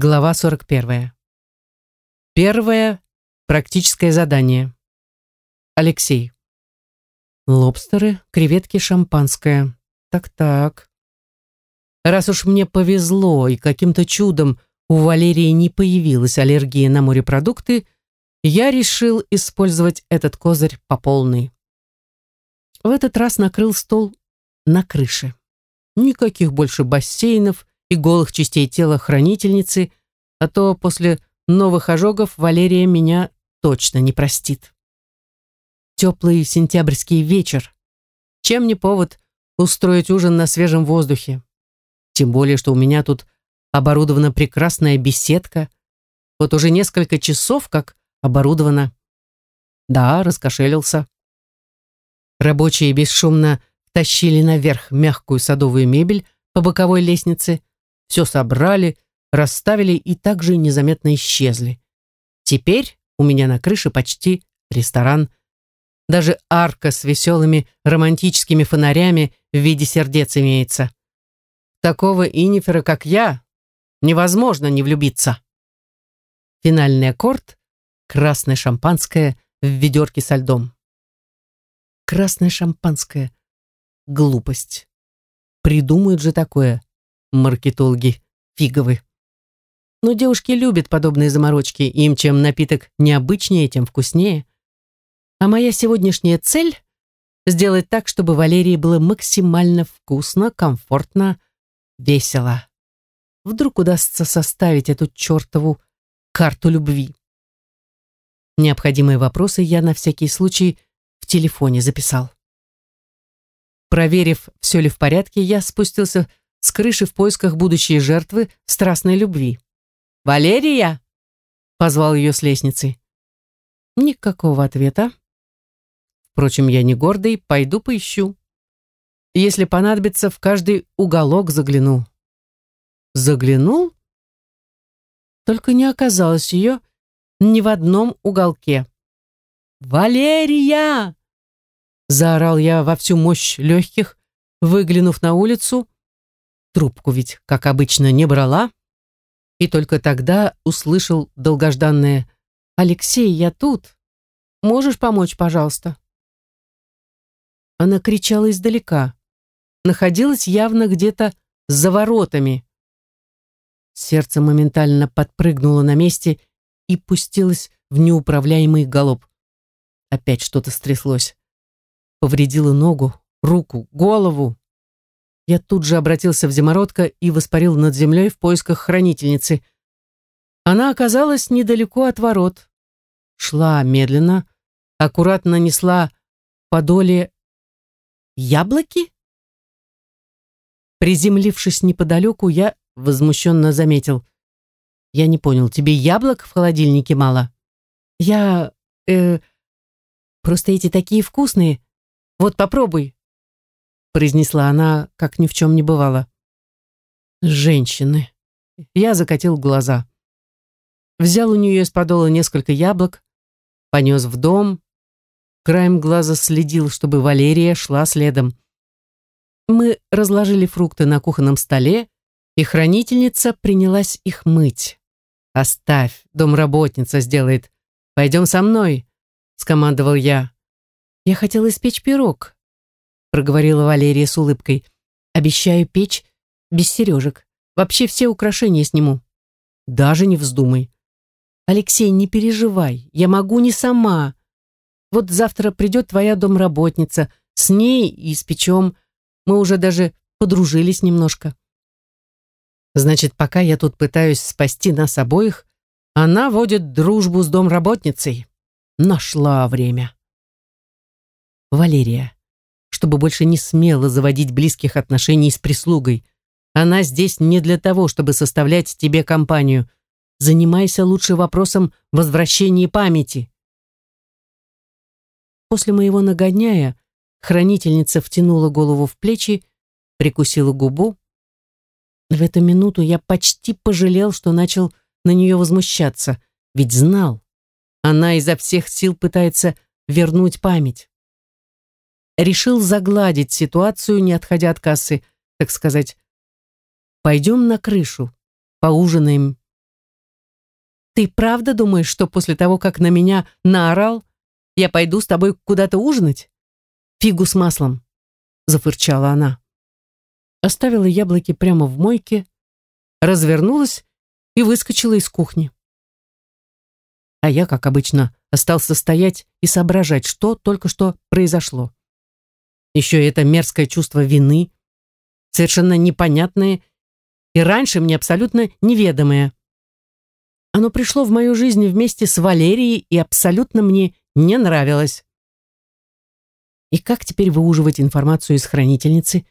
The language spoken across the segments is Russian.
Глава 41. Первое практическое задание. Алексей. Лобстеры, креветки, шампанское. Так-так. Раз уж мне повезло и каким-то чудом у Валерии не появилась аллергия на морепродукты, я решил использовать этот козырь по полной. В этот раз накрыл стол на крыше. Никаких больше бассейнов и голых частей тела хранительницы, а то после новых ожогов Валерия меня точно не простит. Теплый сентябрьский вечер. Чем не повод устроить ужин на свежем воздухе? Тем более, что у меня тут оборудована прекрасная беседка. Вот уже несколько часов как оборудована. Да, раскошелился. Рабочие бесшумно тащили наверх мягкую садовую мебель по боковой лестнице, все собрали, расставили и также незаметно исчезли. Теперь у меня на крыше почти ресторан. Даже арка с веселыми романтическими фонарями в виде сердец имеется. Такого инифера, как я, невозможно не влюбиться. Финальный аккорд — красное шампанское в ведерке со льдом. Красное шампанское. Глупость. Придумают же такое маркетологи фиговы. Но девушки любят подобные заморочки, им чем напиток необычнее, тем вкуснее. А моя сегодняшняя цель — сделать так, чтобы Валерии было максимально вкусно, комфортно, весело. Вдруг удастся составить эту чертову карту любви. Необходимые вопросы я на всякий случай в телефоне записал. Проверив, все ли в порядке, я спустился с крыши в поисках будущей жертвы страстной любви. «Валерия!» — позвал ее с лестницы. Никакого ответа. Впрочем, я не гордый, пойду поищу. Если понадобится, в каждый уголок загляну. Заглянул? Только не оказалось ее ни в одном уголке. «Валерия!» Заорал я во всю мощь легких, выглянув на улицу, Трубку ведь, как обычно, не брала. И только тогда услышал долгожданное «Алексей, я тут. Можешь помочь, пожалуйста?» Она кричала издалека. Находилась явно где-то за воротами. Сердце моментально подпрыгнуло на месте и пустилось в неуправляемый галоп. Опять что-то стряслось. Повредила ногу, руку, голову. Я тут же обратился в Зимородка и воспарил над землей в поисках хранительницы. Она оказалась недалеко от ворот. Шла медленно, аккуратно несла подоле яблоки. Приземлившись неподалеку, я возмущенно заметил. Я не понял, тебе яблок в холодильнике мало? Я... э... Просто эти такие вкусные. Вот попробуй произнесла она, как ни в чем не бывало. Женщины. Я закатил глаза. Взял у нее из подола несколько яблок, понес в дом, краем глаза следил, чтобы Валерия шла следом. Мы разложили фрукты на кухонном столе, и хранительница принялась их мыть. «Оставь, домработница сделает. Пойдем со мной», — скомандовал я. Я хотел испечь пирог, проговорила Валерия с улыбкой. «Обещаю печь без сережек. Вообще все украшения сниму. Даже не вздумай. Алексей, не переживай, я могу не сама. Вот завтра придет твоя домработница, с ней и испечем. Мы уже даже подружились немножко. Значит, пока я тут пытаюсь спасти нас обоих, она водит дружбу с домработницей. Нашла время. Валерия чтобы больше не смела заводить близких отношений с прислугой. Она здесь не для того, чтобы составлять тебе компанию. Занимайся лучше вопросом возвращения памяти. После моего нагоняя хранительница втянула голову в плечи, прикусила губу. В эту минуту я почти пожалел, что начал на нее возмущаться, ведь знал, она изо всех сил пытается вернуть память решил загладить ситуацию, не отходя от кассы, так сказать. «Пойдем на крышу, поужинаем. Ты правда думаешь, что после того, как на меня наорал, я пойду с тобой куда-то ужинать? Фигу с маслом, зафырчала она. Оставила яблоки прямо в мойке, развернулась и выскочила из кухни. А я, как обычно, остался стоять и соображать, что только что произошло. Еще это мерзкое чувство вины, совершенно непонятное и раньше мне абсолютно неведомое. Оно пришло в мою жизнь вместе с Валерией и абсолютно мне не нравилось. И как теперь выуживать информацию из хранительницы?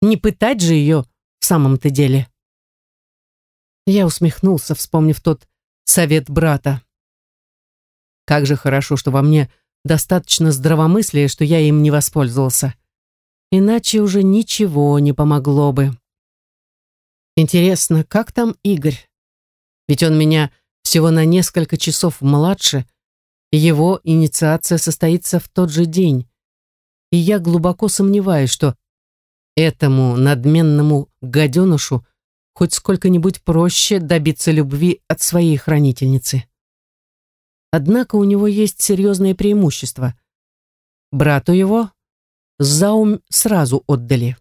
Не пытать же ее в самом-то деле. Я усмехнулся, вспомнив тот совет брата. Как же хорошо, что во мне достаточно здравомыслия, что я им не воспользовался. Иначе уже ничего не помогло бы. Интересно, как там Игорь? Ведь он меня всего на несколько часов младше, и его инициация состоится в тот же день. И я глубоко сомневаюсь, что этому надменному гаденышу хоть сколько-нибудь проще добиться любви от своей хранительницы. Однако у него есть серьезное преимущество. Брату его заум сразу отдали.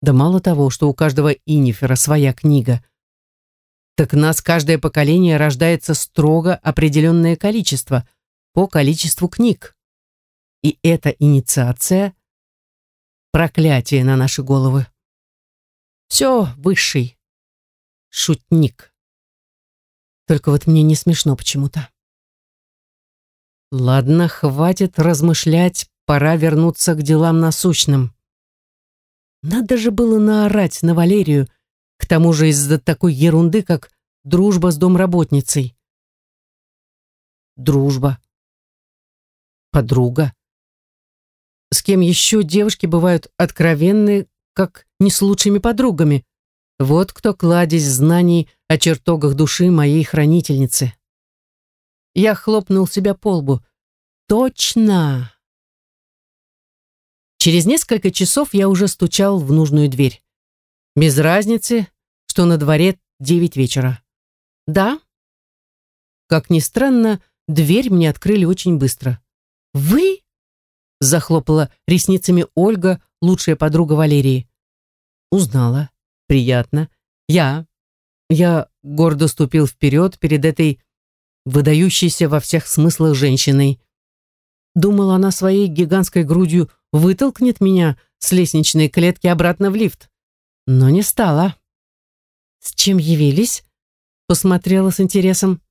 Да мало того, что у каждого инифера своя книга, так нас каждое поколение рождается строго определенное количество по количеству книг. И эта инициация – проклятие на наши головы. Все высший. Шутник. Только вот мне не смешно почему-то. Ладно, хватит размышлять, пора вернуться к делам насущным. Надо же было наорать на Валерию, к тому же из-за такой ерунды, как дружба с домработницей. Дружба. Подруга. С кем еще девушки бывают откровенны, как не с лучшими подругами. Вот кто кладезь знаний о чертогах души моей хранительницы. Я хлопнул себя по лбу. Точно! Через несколько часов я уже стучал в нужную дверь. Без разницы, что на дворе девять вечера. Да? Как ни странно, дверь мне открыли очень быстро. «Вы?» — захлопала ресницами Ольга, лучшая подруга Валерии. «Узнала. Приятно. Я. Я гордо ступил вперед перед этой выдающейся во всех смыслах женщиной. Думала, она своей гигантской грудью вытолкнет меня с лестничной клетки обратно в лифт. Но не стала. «С чем явились?» Посмотрела с интересом.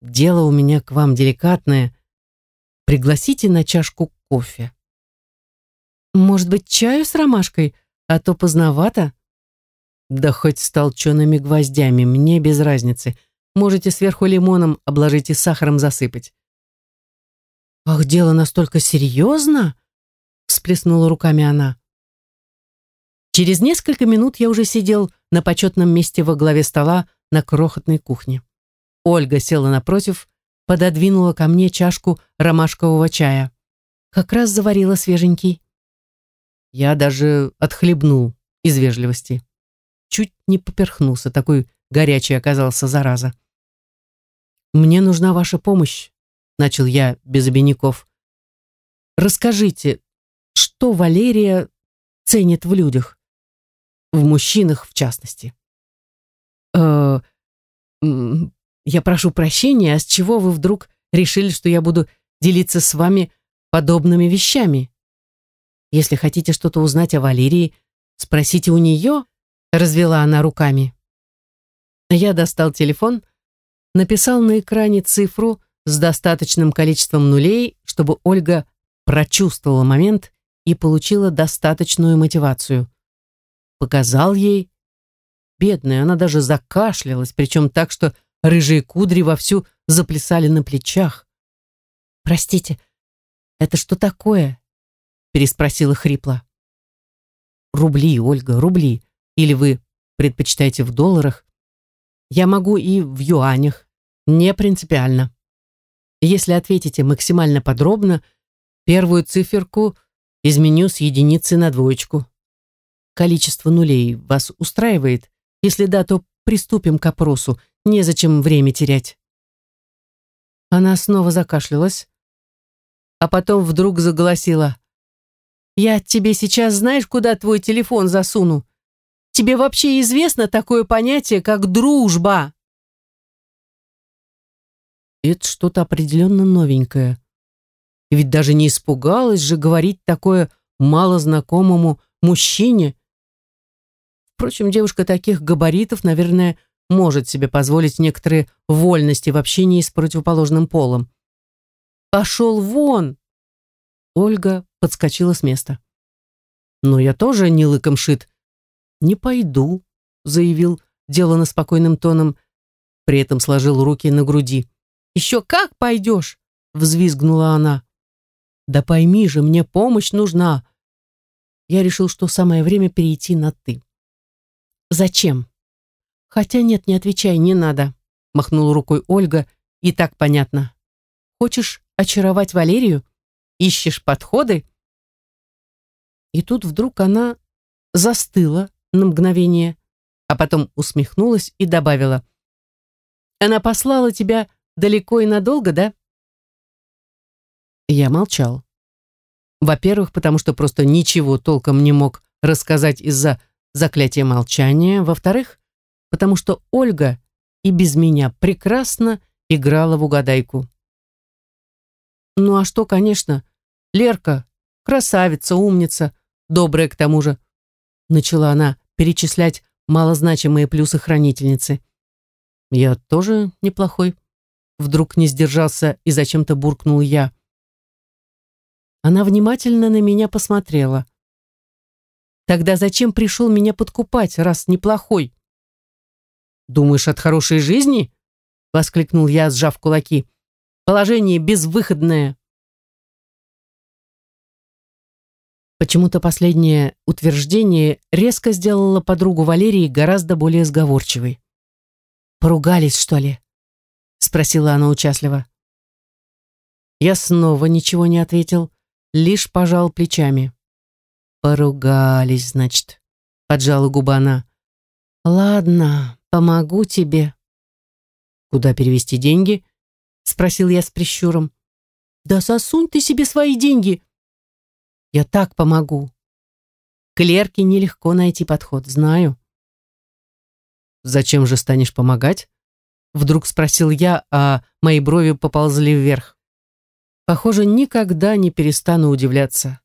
«Дело у меня к вам деликатное. Пригласите на чашку кофе». «Может быть, чаю с ромашкой, а то поздновато?» «Да хоть с толчеными гвоздями, мне без разницы. Можете сверху лимоном обложить и сахаром засыпать. «Ах, дело настолько серьезно?» всплеснула руками она. Через несколько минут я уже сидел на почетном месте во главе стола на крохотной кухне. Ольга села напротив, пододвинула ко мне чашку ромашкового чая. Как раз заварила свеженький. Я даже отхлебнул из вежливости. Чуть не поперхнулся, такой горячий оказался зараза. «Мне нужна ваша помощь», — начал я без обиняков. «Расскажите, что Валерия ценит в людях? В мужчинах, в частности?» «Э, «Я прошу прощения, а с чего вы вдруг решили, что я буду делиться с вами подобными вещами? Если хотите что-то узнать о Валерии, спросите у нее», — развела она руками. Я достал телефон, — написал на экране цифру с достаточным количеством нулей, чтобы Ольга прочувствовала момент и получила достаточную мотивацию. Показал ей. Бедная, она даже закашлялась, причем так, что рыжие кудри вовсю заплясали на плечах. «Простите, это что такое?» переспросила хрипло. «Рубли, Ольга, рубли. Или вы предпочитаете в долларах? Я могу и в юанях. Не принципиально. Если ответите максимально подробно, первую циферку изменю с единицы на двоечку. Количество нулей вас устраивает? Если да, то приступим к опросу. Незачем время терять. Она снова закашлялась, а потом вдруг заголосила. «Я тебе сейчас знаешь, куда твой телефон засуну? Тебе вообще известно такое понятие, как дружба?» Это что-то определенно новенькое. И ведь даже не испугалась же говорить такое малознакомому мужчине. Впрочем, девушка таких габаритов, наверное, может себе позволить некоторые вольности в общении с противоположным полом. «Пошел вон!» Ольга подскочила с места. «Но я тоже не лыком шит». «Не пойду», — заявил, делано спокойным тоном, при этом сложил руки на груди. «Еще как пойдешь?» — взвизгнула она. «Да пойми же, мне помощь нужна». Я решил, что самое время перейти на «ты». «Зачем?» «Хотя нет, не отвечай, не надо», — махнула рукой Ольга, и так понятно. «Хочешь очаровать Валерию? Ищешь подходы?» И тут вдруг она застыла на мгновение, а потом усмехнулась и добавила. «Она послала тебя далеко и надолго, да?» Я молчал. Во-первых, потому что просто ничего толком не мог рассказать из-за заклятия молчания. Во-вторых, потому что Ольга и без меня прекрасно играла в угадайку. Ну а что, конечно, Лерка, красавица, умница, добрая к тому же, начала она перечислять малозначимые плюсы хранительницы. Я тоже неплохой. Вдруг не сдержался и зачем-то буркнул я. Она внимательно на меня посмотрела. Тогда зачем пришел меня подкупать, раз неплохой? «Думаешь, от хорошей жизни?» — воскликнул я, сжав кулаки. «Положение безвыходное». Почему-то последнее утверждение резко сделало подругу Валерии гораздо более сговорчивой. «Поругались, что ли?» — спросила она участливо. Я снова ничего не ответил, лишь пожал плечами. «Поругались, значит», — поджала губа она. «Ладно, «Помогу тебе». «Куда перевести деньги?» — спросил я с прищуром. «Да сосунь ты себе свои деньги!» «Я так помогу». К Лерке нелегко найти подход, знаю. «Зачем же станешь помогать?» Вдруг спросил я, а мои брови поползли вверх. Похоже, никогда не перестану удивляться.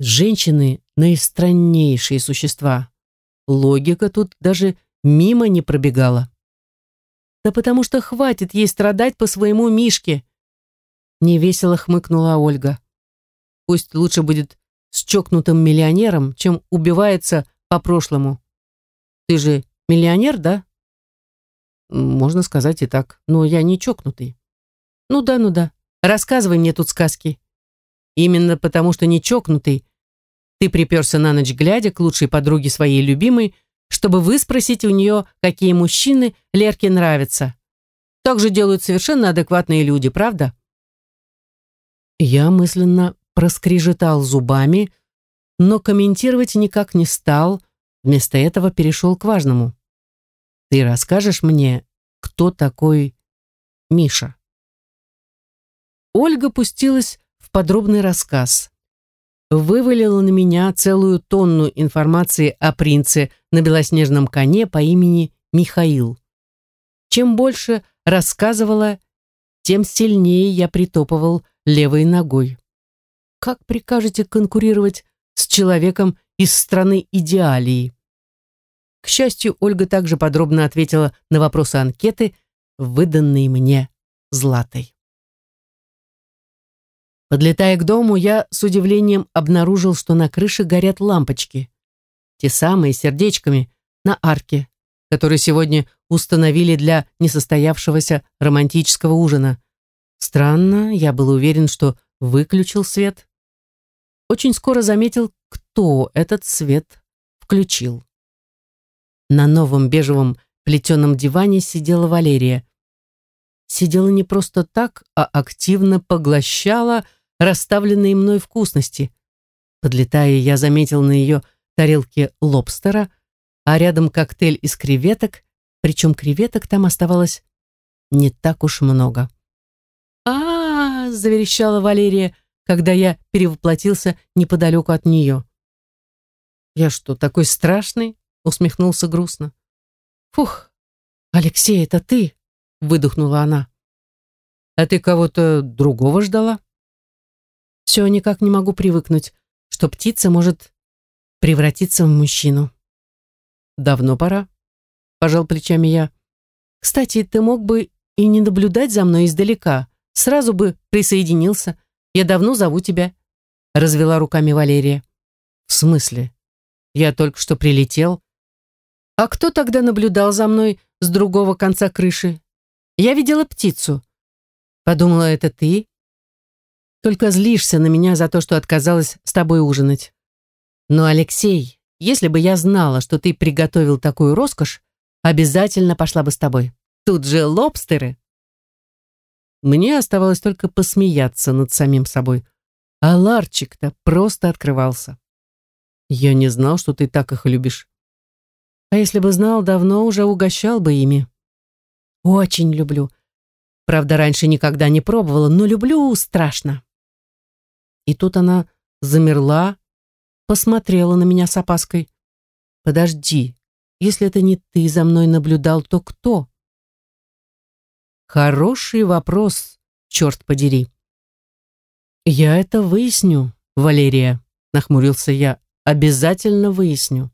Женщины — наистраннейшие существа. Логика тут даже мимо не пробегала. Да потому что хватит ей страдать по своему Мишке. Невесело хмыкнула Ольга. Пусть лучше будет с чокнутым миллионером, чем убивается по-прошлому. Ты же миллионер, да? Можно сказать и так, но я не чокнутый. Ну да, ну да. Рассказывай мне тут сказки. Именно потому, что не чокнутый, ты приперся на ночь глядя к лучшей подруге своей любимой, чтобы выспросить у нее, какие мужчины Лерке нравятся. Так же делают совершенно адекватные люди, правда? Я мысленно проскрежетал зубами, но комментировать никак не стал, вместо этого перешел к важному. Ты расскажешь мне, кто такой Миша? Ольга пустилась в подробный рассказ вывалила на меня целую тонну информации о принце на белоснежном коне по имени Михаил. Чем больше рассказывала, тем сильнее я притопывал левой ногой. Как прикажете конкурировать с человеком из страны идеалии? К счастью, Ольга также подробно ответила на вопросы анкеты, выданные мне Златой. Подлетая к дому, я с удивлением обнаружил, что на крыше горят лампочки. Те самые, сердечками, на арке, которые сегодня установили для несостоявшегося романтического ужина. Странно, я был уверен, что выключил свет. Очень скоро заметил, кто этот свет включил. На новом бежевом плетеном диване сидела Валерия. Сидела не просто так, а активно поглощала расставленные мной вкусности. Подлетая, я заметил на ее тарелке лобстера, а рядом коктейль из креветок, причем креветок там оставалось не так уж много. а, -а, -а заверещала Валерия, когда я перевоплотился неподалеку от нее. «Я что, такой страшный?» — усмехнулся грустно. «Фух, Алексей, это ты?» — выдохнула она. «А ты кого-то другого ждала?» «Все никак не могу привыкнуть, что птица может превратиться в мужчину». «Давно пора», — пожал плечами я. «Кстати, ты мог бы и не наблюдать за мной издалека, сразу бы присоединился. Я давно зову тебя», — развела руками Валерия. «В смысле? Я только что прилетел». «А кто тогда наблюдал за мной с другого конца крыши? Я видела птицу. Подумала, это ты? Только злишься на меня за то, что отказалась с тобой ужинать. Но, Алексей, если бы я знала, что ты приготовил такую роскошь, обязательно пошла бы с тобой. Тут же лобстеры. Мне оставалось только посмеяться над самим собой. А ларчик-то просто открывался. Я не знал, что ты так их любишь. А если бы знал, давно уже угощал бы ими. Очень люблю. Правда, раньше никогда не пробовала, но люблю страшно. И тут она замерла, посмотрела на меня с опаской. Подожди, если это не ты за мной наблюдал, то кто? Хороший вопрос, черт подери. Я это выясню, Валерия, нахмурился я. Обязательно выясню.